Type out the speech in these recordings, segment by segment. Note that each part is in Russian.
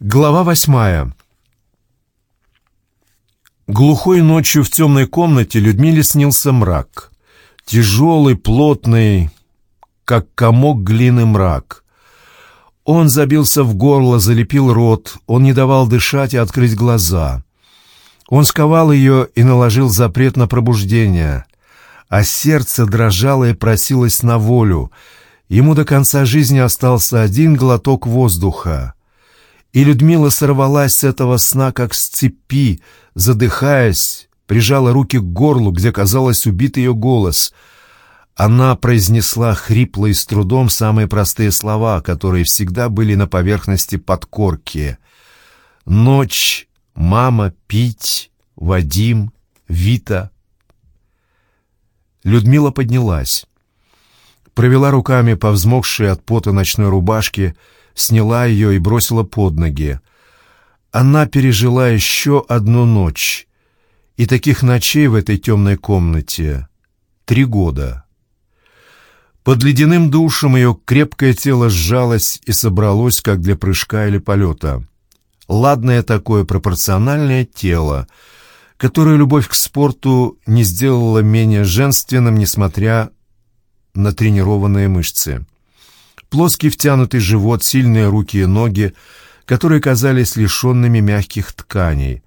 Глава восьмая. Глухой ночью в темной комнате Людмиле снился мрак. Тяжелый, плотный, как комок глины мрак. Он забился в горло, залепил рот, он не давал дышать и открыть глаза. Он сковал ее и наложил запрет на пробуждение, а сердце дрожало и просилось на волю. Ему до конца жизни остался один глоток воздуха — и Людмила сорвалась с этого сна, как с цепи, задыхаясь, прижала руки к горлу, где, казалось, убит ее голос. Она произнесла хрипло и с трудом самые простые слова, которые всегда были на поверхности подкорки. «Ночь, мама, пить, Вадим, Вита». Людмила поднялась, провела руками по взмокшей от пота ночной рубашке, сняла ее и бросила под ноги. Она пережила еще одну ночь, и таких ночей в этой темной комнате три года. Под ледяным душем ее крепкое тело сжалось и собралось, как для прыжка или полета. Ладное такое пропорциональное тело, которое любовь к спорту не сделала менее женственным, несмотря на тренированные мышцы плоский втянутый живот, сильные руки и ноги, которые казались лишенными мягких тканей.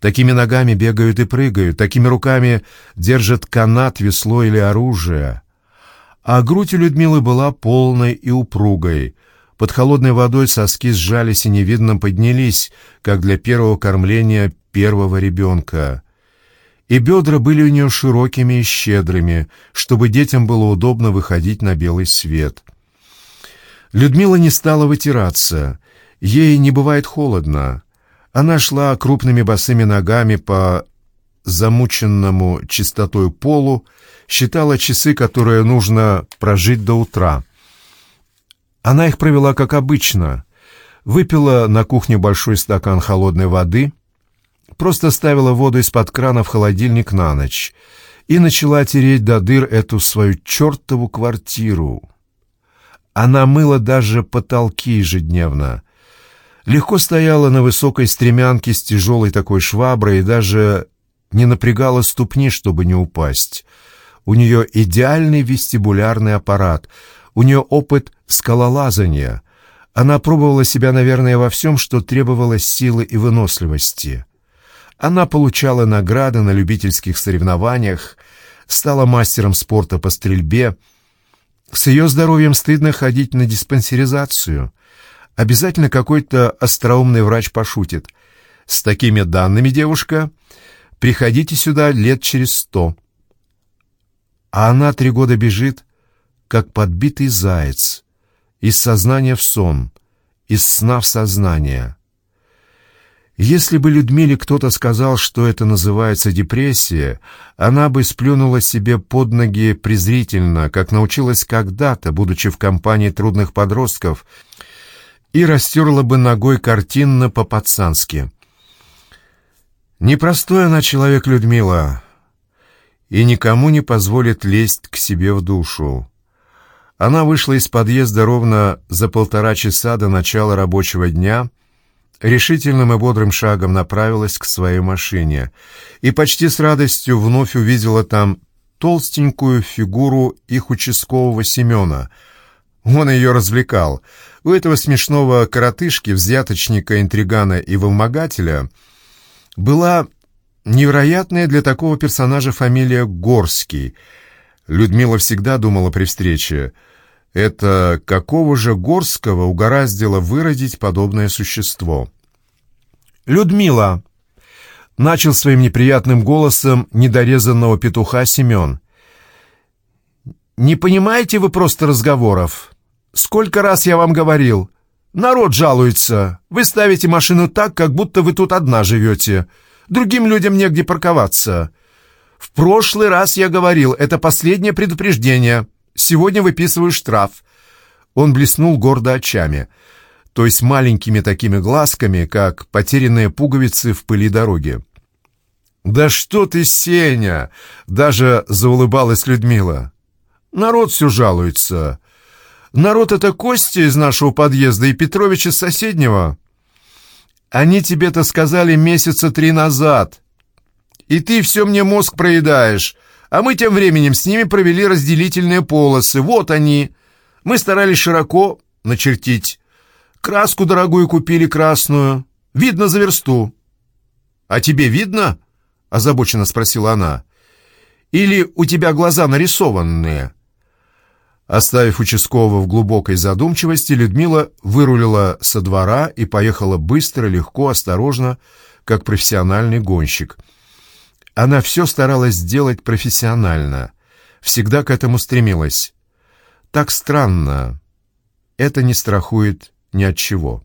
Такими ногами бегают и прыгают, такими руками держат канат, весло или оружие. А грудь у Людмилы была полной и упругой. Под холодной водой соски сжались и невидно поднялись, как для первого кормления первого ребенка. И бедра были у нее широкими и щедрыми, чтобы детям было удобно выходить на белый свет. Людмила не стала вытираться. Ей не бывает холодно. Она шла крупными босыми ногами по замученному чистотой полу, считала часы, которые нужно прожить до утра. Она их провела как обычно. Выпила на кухне большой стакан холодной воды, просто ставила воду из-под крана в холодильник на ночь и начала тереть до дыр эту свою чертову квартиру. Она мыла даже потолки ежедневно. Легко стояла на высокой стремянке с тяжелой такой шваброй и даже не напрягала ступни, чтобы не упасть. У нее идеальный вестибулярный аппарат, у нее опыт скалолазания. Она пробовала себя, наверное, во всем, что требовалось силы и выносливости. Она получала награды на любительских соревнованиях, стала мастером спорта по стрельбе, с ее здоровьем стыдно ходить на диспансеризацию. Обязательно какой-то остроумный врач пошутит. С такими данными, девушка, приходите сюда лет через сто. А она три года бежит, как подбитый заяц, из сознания в сон, из сна в сознание. Если бы Людмиле кто-то сказал, что это называется депрессия, она бы сплюнула себе под ноги презрительно, как научилась когда-то, будучи в компании трудных подростков, и растерла бы ногой картинно по-пацански. Непростой она человек, Людмила, и никому не позволит лезть к себе в душу. Она вышла из подъезда ровно за полтора часа до начала рабочего дня — решительным и бодрым шагом направилась к своей машине и почти с радостью вновь увидела там толстенькую фигуру их участкового Семена. Он ее развлекал. У этого смешного коротышки, взяточника, интригана и вымогателя была невероятная для такого персонажа фамилия Горский. Людмила всегда думала при встрече — это какого же Горского угораздило выродить подобное существо? «Людмила!» — начал своим неприятным голосом недорезанного петуха Семен. «Не понимаете вы просто разговоров? Сколько раз я вам говорил? Народ жалуется. Вы ставите машину так, как будто вы тут одна живете. Другим людям негде парковаться. В прошлый раз я говорил, это последнее предупреждение». Сегодня выписываю штраф». Он блеснул гордо очами, то есть маленькими такими глазками, как потерянные пуговицы в пыли дороги. «Да что ты, Сеня!» — даже заулыбалась Людмила. «Народ все жалуется. Народ — это Костя из нашего подъезда и Петрович из соседнего». Они тебе-то сказали месяца три назад. И ты все мне мозг проедаешь. А мы тем временем с ними провели разделительные полосы. Вот они. Мы старались широко начертить. Краску дорогую купили красную. Видно за версту. «А тебе видно?» — озабоченно спросила она. «Или у тебя глаза нарисованные?» Оставив участкового в глубокой задумчивости, Людмила вырулила со двора и поехала быстро, легко, осторожно, как профессиональный гонщик. Она все старалась сделать профессионально, всегда к этому стремилась. Так странно. Это не страхует ни от чего.